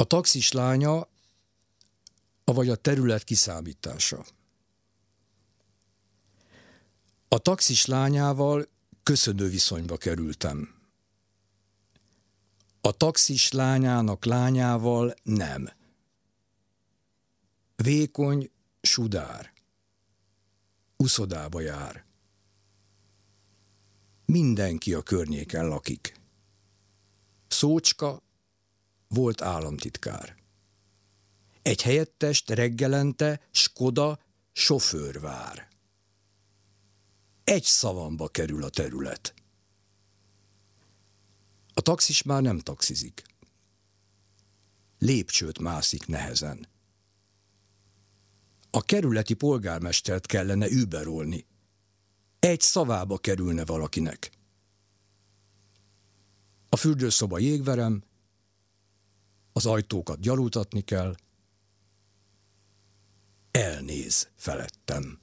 A taxis lánya, avagy a terület kiszámítása. A taxis lányával köszönő viszonyba kerültem. A taxis lányának lányával nem. Vékony, sudár. Uszodába jár. Mindenki a környéken lakik. Szócska volt államtitkár. Egy helyettest reggelente Skoda sofőr vár. Egy szavamba kerül a terület. A taxis már nem taxizik. Lépcsőt mászik nehezen. A kerületi polgármestert kellene überolni. Egy szavába kerülne valakinek. A fürdőszoba jégverem, az ajtókat gyalultatni kell, elnéz felettem.